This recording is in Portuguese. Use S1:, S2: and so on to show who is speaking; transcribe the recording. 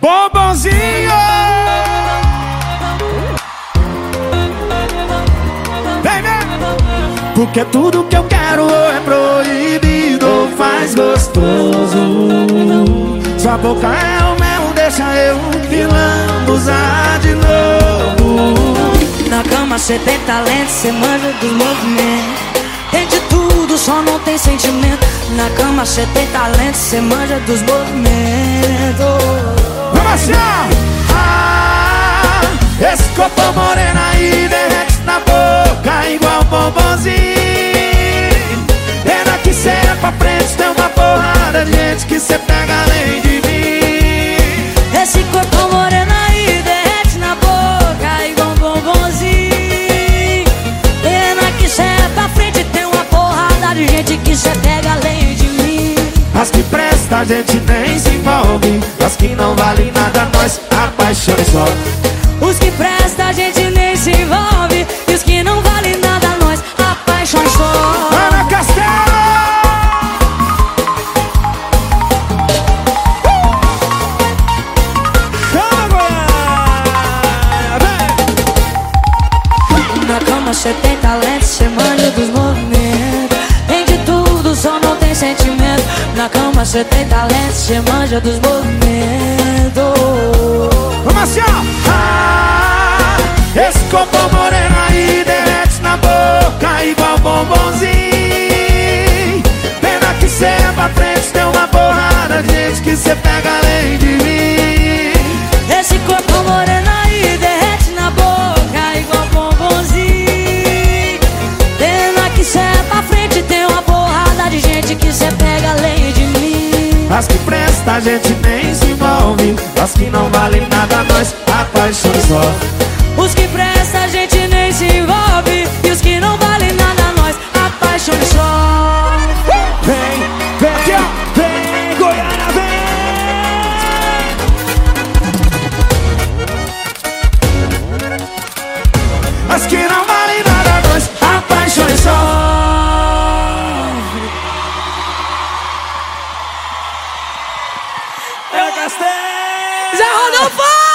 S1: Bombonzinho! Vem, vem! Porque tudo que eu quero é proibido faz gostoso. Sua boca é o mel, deixa eu que usar de novo.
S2: Na cama cê tem talento, cê manja dos movimentos. Tem de tudo, só não tem sentimento. Na cama cê tem talento, cê manja dos movimentos
S1: esse corpo moreno aí derrete na boca igual bombonzinho. Pena que cê é pra frente, tem uma porrada de gente que cê pega além de mim.
S2: Esse corpo moreno aí derrete na boca igual bombonzinho. Pena que cê é pra frente, tem uma porrada de gente que cê pega além de mim.
S1: As que presta a gente nem se envolve. As que não valem nada nós apaixone só
S2: Na cama cê tem talento, cê manja dos movimentos Tem de tudo, só não tem sentimento Na cama cê tem talento, cê manja dos movimentos
S1: Vamos assim, ó. Ah, esse corpo moreno aí derrete na boca igual bombonzinho. Pena que cê é pra frente, tem uma porrada de gente que cê pega a gente nem se envolve. As que não valem nada nós apaixone só.
S2: Os que presta a gente nem se envolve E os que não valem nada nós apaixone só
S1: Is
S2: that Rodolfo?